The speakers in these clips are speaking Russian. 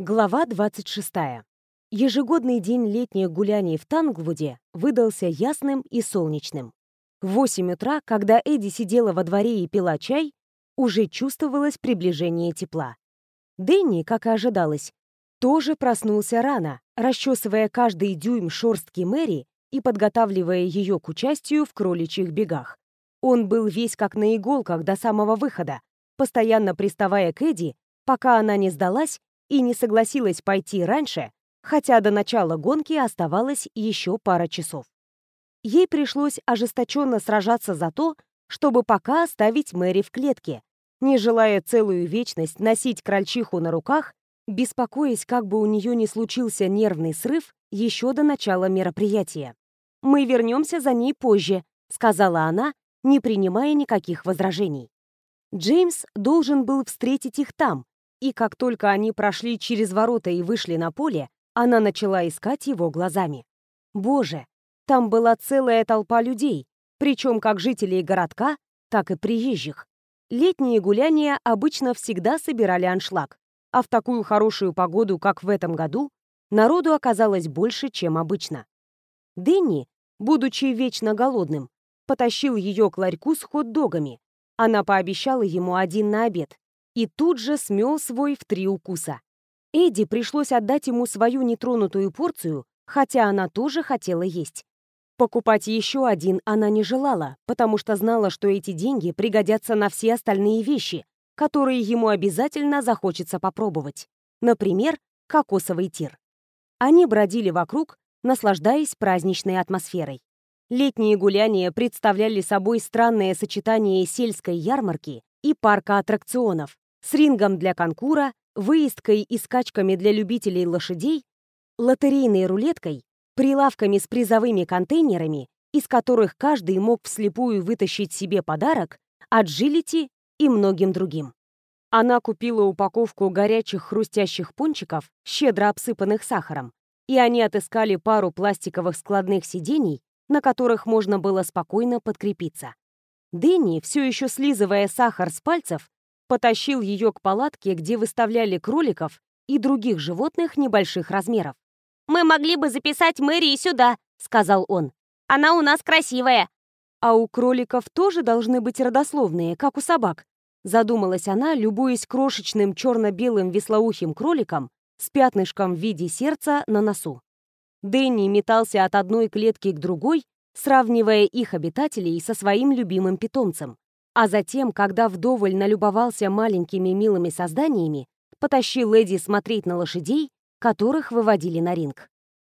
Глава 26. Ежегодный день летних гуляний в Танглвуде выдался ясным и солнечным. В 8 утра, когда Эдди сидела во дворе и пила чай, уже чувствовалось приближение тепла. Дэнни, как и ожидалось, тоже проснулся рано, расчесывая каждый дюйм шорстки Мэри и подготавливая ее к участию в кроличьих бегах. Он был весь как на иголках до самого выхода, постоянно приставая к Эдди, пока она не сдалась и не согласилась пойти раньше, хотя до начала гонки оставалось еще пара часов. Ей пришлось ожесточенно сражаться за то, чтобы пока оставить Мэри в клетке, не желая целую вечность носить крольчиху на руках, беспокоясь, как бы у нее не случился нервный срыв еще до начала мероприятия. «Мы вернемся за ней позже», — сказала она, не принимая никаких возражений. Джеймс должен был встретить их там, и как только они прошли через ворота и вышли на поле, она начала искать его глазами. Боже, там была целая толпа людей, причем как жителей городка, так и приезжих. Летние гуляния обычно всегда собирали аншлаг, а в такую хорошую погоду, как в этом году, народу оказалось больше, чем обычно. Дэнни, будучи вечно голодным, потащил ее к ларьку с хот-догами. Она пообещала ему один на обед, и тут же смел свой в три укуса. Эдди пришлось отдать ему свою нетронутую порцию, хотя она тоже хотела есть. Покупать еще один она не желала, потому что знала, что эти деньги пригодятся на все остальные вещи, которые ему обязательно захочется попробовать. Например, кокосовый тир. Они бродили вокруг, наслаждаясь праздничной атмосферой. Летние гуляния представляли собой странное сочетание сельской ярмарки и парка аттракционов, с рингом для конкура, выездкой и скачками для любителей лошадей, лотерейной рулеткой, прилавками с призовыми контейнерами, из которых каждый мог вслепую вытащить себе подарок, аджилити и многим другим. Она купила упаковку горячих хрустящих пончиков, щедро обсыпанных сахаром, и они отыскали пару пластиковых складных сидений, на которых можно было спокойно подкрепиться. Дэнни, все еще слизывая сахар с пальцев, потащил ее к палатке, где выставляли кроликов и других животных небольших размеров. «Мы могли бы записать Мэри сюда», — сказал он. «Она у нас красивая». «А у кроликов тоже должны быть родословные, как у собак», — задумалась она, любуясь крошечным черно-белым веслоухим кроликом с пятнышком в виде сердца на носу. Дэнни метался от одной клетки к другой, сравнивая их обитателей со своим любимым питомцем. А затем, когда вдоволь налюбовался маленькими милыми созданиями, потащил Эдди смотреть на лошадей, которых выводили на ринг.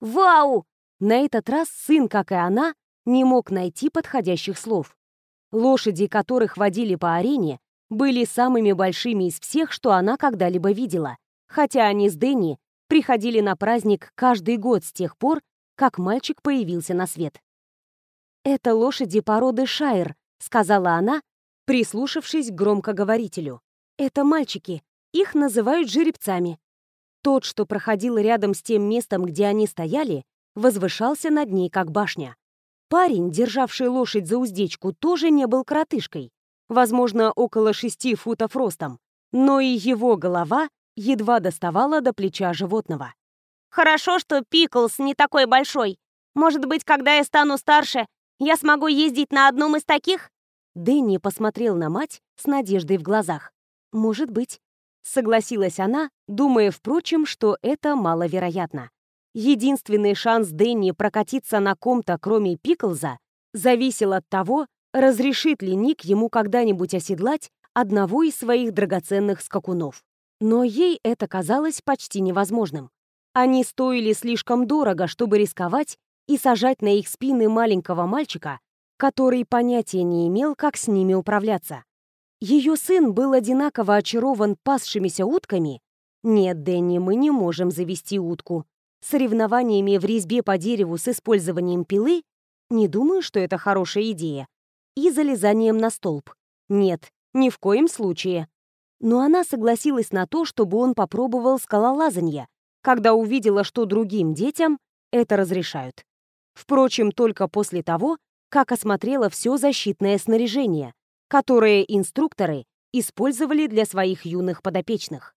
«Вау!» На этот раз сын, как и она, не мог найти подходящих слов. Лошади, которых водили по арене, были самыми большими из всех, что она когда-либо видела, хотя они с Дэнни приходили на праздник каждый год с тех пор, как мальчик появился на свет. «Это лошади породы Шайр», — сказала она, прислушавшись к громкоговорителю. «Это мальчики. Их называют жеребцами». Тот, что проходил рядом с тем местом, где они стояли, возвышался над ней, как башня. Парень, державший лошадь за уздечку, тоже не был коротышкой, возможно, около шести футов ростом, но и его голова едва доставала до плеча животного. «Хорошо, что Пиклс не такой большой. Может быть, когда я стану старше, я смогу ездить на одном из таких?» Дэнни посмотрел на мать с надеждой в глазах. «Может быть», — согласилась она, думая, впрочем, что это маловероятно. Единственный шанс Дэнни прокатиться на ком-то, кроме Пиклза, зависел от того, разрешит ли Ник ему когда-нибудь оседлать одного из своих драгоценных скакунов. Но ей это казалось почти невозможным. Они стоили слишком дорого, чтобы рисковать и сажать на их спины маленького мальчика, который понятия не имел, как с ними управляться. Ее сын был одинаково очарован пасшимися утками. Нет, Дэнни, мы не можем завести утку. Соревнованиями в резьбе по дереву с использованием пилы не думаю, что это хорошая идея. И залезанием на столб. Нет, ни в коем случае. Но она согласилась на то, чтобы он попробовал скалолазанье, когда увидела, что другим детям это разрешают. Впрочем, только после того, как осмотрела все защитное снаряжение, которое инструкторы использовали для своих юных подопечных.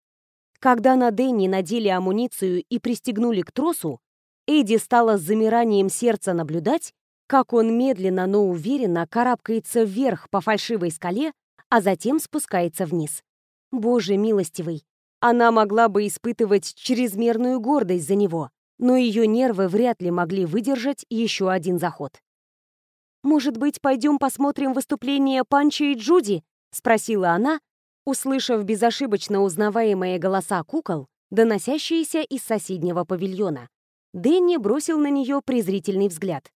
Когда на Дэнни надели амуницию и пристегнули к тросу, Эдди стала с замиранием сердца наблюдать, как он медленно, но уверенно карабкается вверх по фальшивой скале, а затем спускается вниз. Боже милостивый, она могла бы испытывать чрезмерную гордость за него, но ее нервы вряд ли могли выдержать еще один заход. «Может быть, пойдем посмотрим выступление Панчи и Джуди?» — спросила она, услышав безошибочно узнаваемые голоса кукол, доносящиеся из соседнего павильона. Дэнни бросил на нее презрительный взгляд.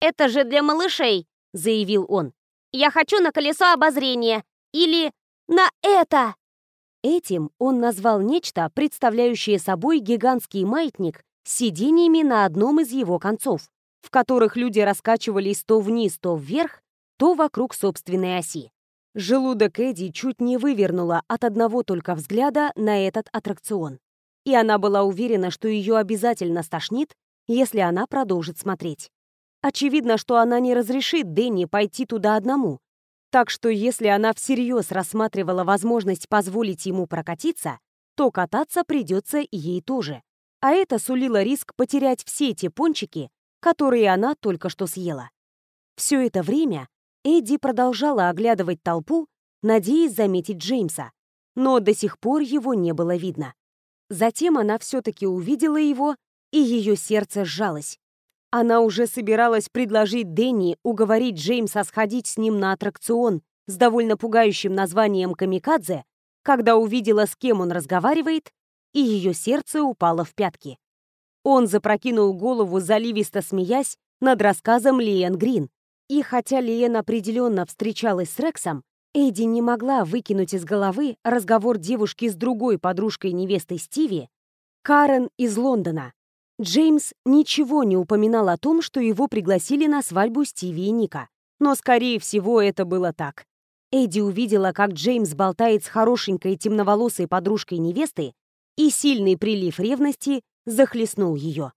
«Это же для малышей!» — заявил он. «Я хочу на колесо обозрения! Или на это!» Этим он назвал нечто, представляющее собой гигантский маятник с сидениями на одном из его концов, в которых люди раскачивались то вниз, то вверх, то вокруг собственной оси. Желудок Эдди чуть не вывернуло от одного только взгляда на этот аттракцион. И она была уверена, что ее обязательно стошнит, если она продолжит смотреть. Очевидно, что она не разрешит Дэнни пойти туда одному. Так что если она всерьез рассматривала возможность позволить ему прокатиться, то кататься придется ей тоже. А это сулило риск потерять все те пончики, которые она только что съела. Все это время Эдди продолжала оглядывать толпу, надеясь заметить Джеймса, но до сих пор его не было видно. Затем она все-таки увидела его, и ее сердце сжалось. Она уже собиралась предложить Дэнни уговорить Джеймса сходить с ним на аттракцион с довольно пугающим названием «Камикадзе», когда увидела, с кем он разговаривает, и ее сердце упало в пятки. Он запрокинул голову, заливисто смеясь над рассказом Лиэн Грин, и хотя Лиен определенно встречалась с Рексом, Эдди не могла выкинуть из головы разговор девушки с другой подружкой невестой Стиви, Карен из Лондона. Джеймс ничего не упоминал о том, что его пригласили на свадьбу Стиви и Ника. Но, скорее всего, это было так. Эдди увидела, как Джеймс болтает с хорошенькой темноволосой подружкой невесты, и сильный прилив ревности захлестнул ее.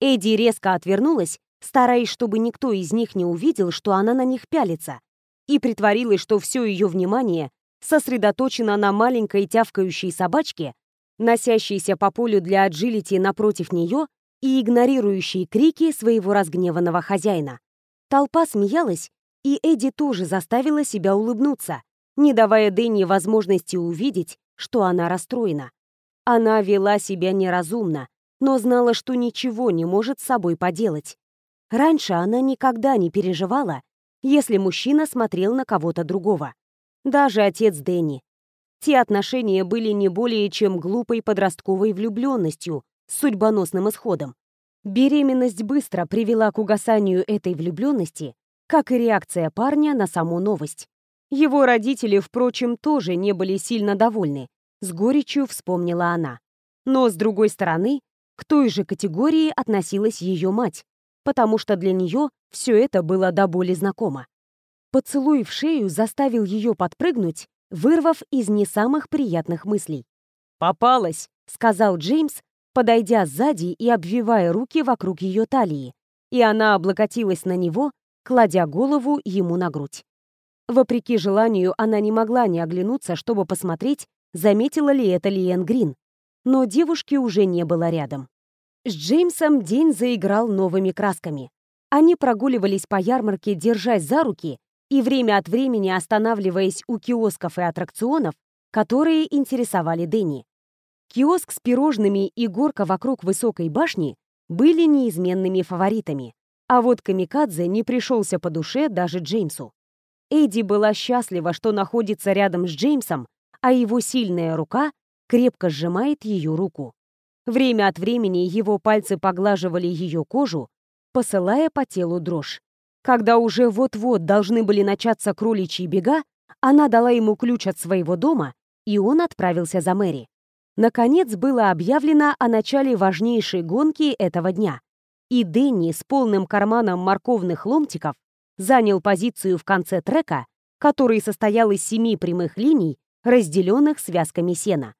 Эдди резко отвернулась стараясь, чтобы никто из них не увидел, что она на них пялится, и притворилась, что все ее внимание сосредоточено на маленькой тявкающей собачке, носящейся по полю для аджилити напротив нее и игнорирующей крики своего разгневанного хозяина. Толпа смеялась, и Эдди тоже заставила себя улыбнуться, не давая Дэнни возможности увидеть, что она расстроена. Она вела себя неразумно, но знала, что ничего не может с собой поделать. Раньше она никогда не переживала, если мужчина смотрел на кого-то другого. Даже отец Дэнни. Те отношения были не более чем глупой подростковой влюбленностью с судьбоносным исходом. Беременность быстро привела к угасанию этой влюбленности, как и реакция парня на саму новость. Его родители, впрочем, тоже не были сильно довольны, с горечью вспомнила она. Но, с другой стороны, к той же категории относилась ее мать, потому что для нее все это было до боли знакомо. Поцелуй в шею заставил ее подпрыгнуть, вырвав из не самых приятных мыслей. «Попалась!» — сказал Джеймс, подойдя сзади и обвивая руки вокруг ее талии, и она облокотилась на него, кладя голову ему на грудь. Вопреки желанию, она не могла не оглянуться, чтобы посмотреть, заметила ли это Лиэн Грин. Но девушки уже не было рядом. С Джеймсом день заиграл новыми красками. Они прогуливались по ярмарке, держась за руки и время от времени останавливаясь у киосков и аттракционов, которые интересовали Дэнни. Киоск с пирожными и горка вокруг высокой башни были неизменными фаворитами, а вот Камикадзе не пришелся по душе даже Джеймсу. Эдди была счастлива, что находится рядом с Джеймсом, а его сильная рука крепко сжимает ее руку. Время от времени его пальцы поглаживали ее кожу, посылая по телу дрожь. Когда уже вот-вот должны были начаться кроличьи бега, она дала ему ключ от своего дома, и он отправился за Мэри. Наконец было объявлено о начале важнейшей гонки этого дня. И Дэнни с полным карманом морковных ломтиков занял позицию в конце трека, который состоял из семи прямых линий, разделенных связками сена.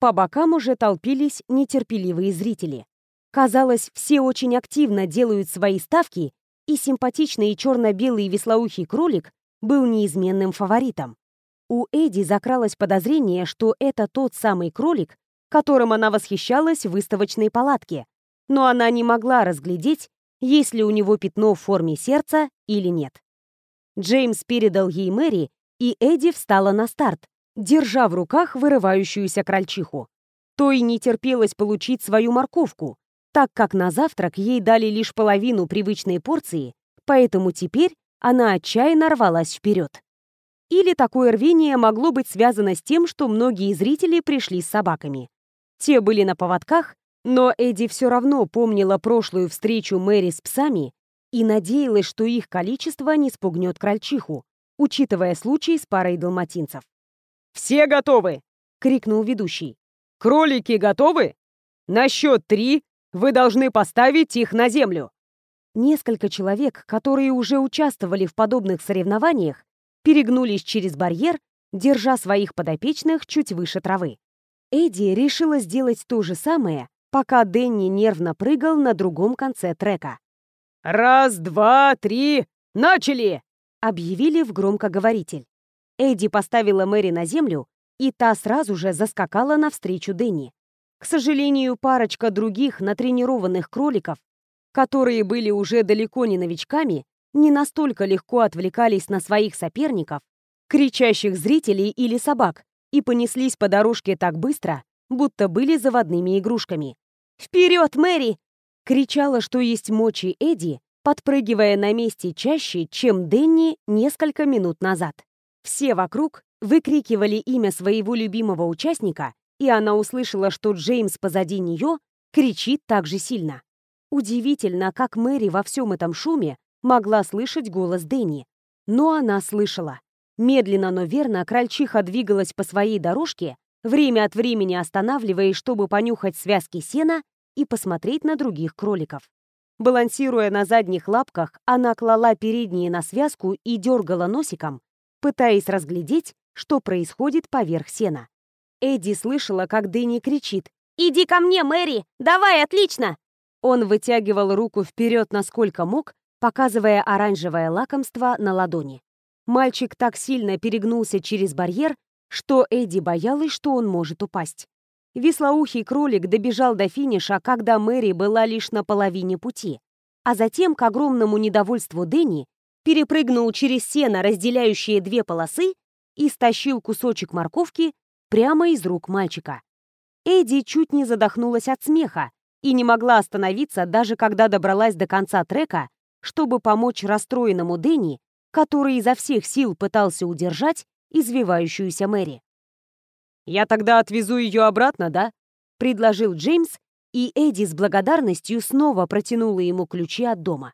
По бокам уже толпились нетерпеливые зрители. Казалось, все очень активно делают свои ставки, и симпатичный черно-белый веслоухий кролик был неизменным фаворитом. У Эдди закралось подозрение, что это тот самый кролик, которым она восхищалась в выставочной палатке, но она не могла разглядеть, есть ли у него пятно в форме сердца или нет. Джеймс передал ей Мэри, и Эдди встала на старт, держа в руках вырывающуюся крольчиху. То и не терпелось получить свою морковку, так как на завтрак ей дали лишь половину привычной порции, поэтому теперь она отчаянно рвалась вперед. Или такое рвение могло быть связано с тем, что многие зрители пришли с собаками. Те были на поводках, но Эдди все равно помнила прошлую встречу Мэри с псами и надеялась, что их количество не спугнет крольчиху, учитывая случай с парой далматинцев. «Все готовы!» — крикнул ведущий. «Кролики готовы? На счет три вы должны поставить их на землю!» Несколько человек, которые уже участвовали в подобных соревнованиях, перегнулись через барьер, держа своих подопечных чуть выше травы. Эдди решила сделать то же самое, пока Дэнни нервно прыгал на другом конце трека. «Раз, два, три, начали!» — объявили в громкоговоритель. Эдди поставила Мэри на землю, и та сразу же заскакала навстречу Дэнни. К сожалению, парочка других натренированных кроликов, которые были уже далеко не новичками, не настолько легко отвлекались на своих соперников, кричащих зрителей или собак, и понеслись по дорожке так быстро, будто были заводными игрушками. «Вперед, Мэри!» — кричала, что есть мочи Эдди, подпрыгивая на месте чаще, чем Денни несколько минут назад. Все вокруг выкрикивали имя своего любимого участника, и она услышала, что Джеймс позади нее кричит так же сильно. Удивительно, как Мэри во всем этом шуме могла слышать голос Дэнни. Но она слышала. Медленно, но верно крольчиха двигалась по своей дорожке, время от времени останавливаясь, чтобы понюхать связки сена и посмотреть на других кроликов. Балансируя на задних лапках, она клала передние на связку и дергала носиком, пытаясь разглядеть, что происходит поверх сена. Эдди слышала, как Дэнни кричит «Иди ко мне, Мэри! Давай, отлично!» Он вытягивал руку вперед насколько мог, показывая оранжевое лакомство на ладони. Мальчик так сильно перегнулся через барьер, что Эдди боялась, что он может упасть. Веслоухий кролик добежал до финиша, когда Мэри была лишь на половине пути, а затем, к огромному недовольству Дэнни, перепрыгнул через сено, разделяющие две полосы, и стащил кусочек морковки прямо из рук мальчика. Эдди чуть не задохнулась от смеха и не могла остановиться, даже когда добралась до конца трека, чтобы помочь расстроенному Дэнни, который изо всех сил пытался удержать извивающуюся Мэри. «Я тогда отвезу ее обратно, да?» — предложил Джеймс, и Эдди с благодарностью снова протянула ему ключи от дома.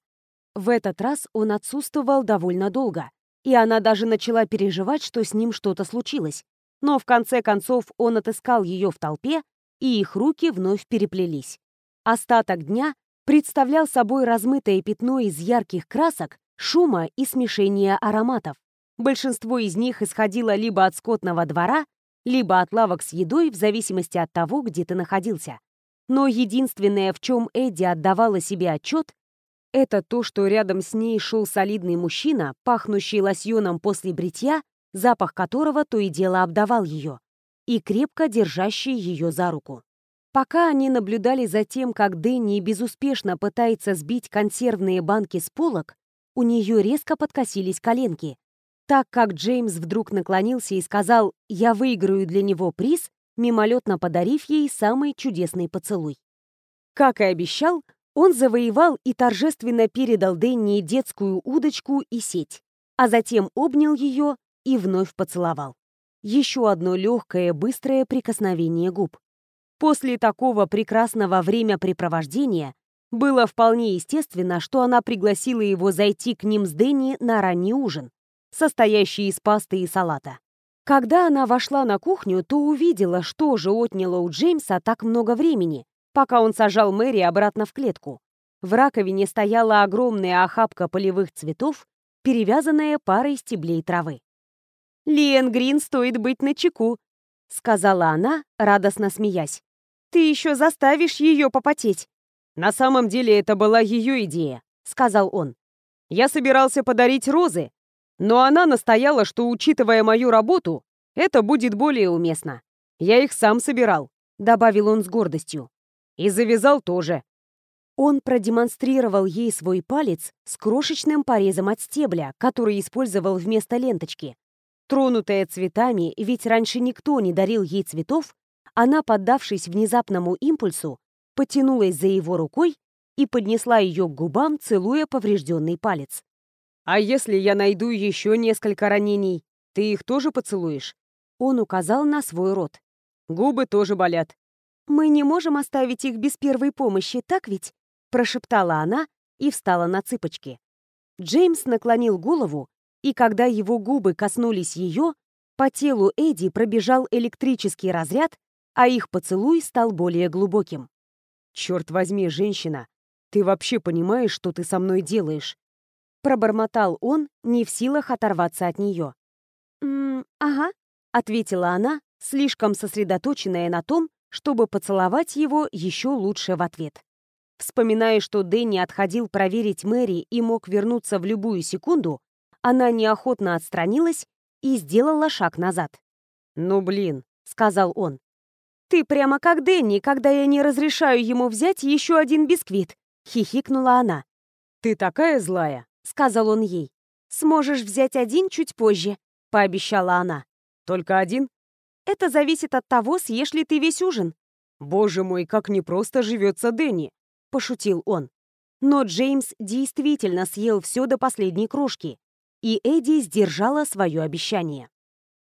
В этот раз он отсутствовал довольно долго, и она даже начала переживать, что с ним что-то случилось. Но в конце концов он отыскал ее в толпе, и их руки вновь переплелись. Остаток дня представлял собой размытое пятно из ярких красок, шума и смешения ароматов. Большинство из них исходило либо от скотного двора, либо от лавок с едой, в зависимости от того, где ты находился. Но единственное, в чем Эдди отдавала себе отчет, это то, что рядом с ней шел солидный мужчина, пахнущий лосьоном после бритья, запах которого то и дело обдавал ее, и крепко держащий ее за руку. Пока они наблюдали за тем, как Дэнни безуспешно пытается сбить консервные банки с полок, у нее резко подкосились коленки, так как Джеймс вдруг наклонился и сказал «Я выиграю для него приз», мимолетно подарив ей самый чудесный поцелуй. Как и обещал, он завоевал и торжественно передал Дэнни детскую удочку и сеть, а затем обнял ее и вновь поцеловал. Еще одно легкое, быстрое прикосновение губ. После такого прекрасного времяпрепровождения было вполне естественно, что она пригласила его зайти к ним с Дэнни на ранний ужин состоящий из пасты и салата. Когда она вошла на кухню, то увидела, что же отняло у Джеймса так много времени, пока он сажал Мэри обратно в клетку. В раковине стояла огромная охапка полевых цветов, перевязанная парой стеблей травы. «Лиэн Грин стоит быть начеку», — сказала она, радостно смеясь. «Ты еще заставишь ее попотеть». «На самом деле это была ее идея», — сказал он. «Я собирался подарить розы, но она настояла, что, учитывая мою работу, это будет более уместно. Я их сам собирал. добавил он с гордостью. И завязал тоже. Он продемонстрировал ей свой палец с крошечным порезом от стебля, который использовал вместо ленточки. Тронутая цветами, ведь раньше никто не дарил ей цветов, она, поддавшись внезапному импульсу, потянулась за его рукой и поднесла ее к губам, целуя поврежденный палец. «А если я найду еще несколько ранений, ты их тоже поцелуешь?» Он указал на свой рот. «Губы тоже болят». «Мы не можем оставить их без первой помощи, так ведь?» прошептала она и встала на цыпочки. Джеймс наклонил голову, и когда его губы коснулись ее, по телу Эдди пробежал электрический разряд, а их поцелуй стал более глубоким. «Черт возьми, женщина, ты вообще понимаешь, что ты со мной делаешь?» Пробормотал он, не в силах оторваться от нее. «М -м, «Ага», — ответила она, слишком сосредоточенная на том, чтобы поцеловать его еще лучше в ответ. Вспоминая, что Дэнни отходил проверить Мэри и мог вернуться в любую секунду, она неохотно отстранилась и сделала шаг назад. «Ну блин», — сказал он. «Ты прямо как Дэнни, когда я не разрешаю ему взять еще один бисквит», — хихикнула она. «Ты такая злая», — сказал он ей. «Сможешь взять один чуть позже», — пообещала она. «Только один?» «Это зависит от того, съешь ли ты весь ужин». «Боже мой, как непросто живется Дэнни!» — пошутил он. Но Джеймс действительно съел все до последней крошки, и Эдди сдержала свое обещание.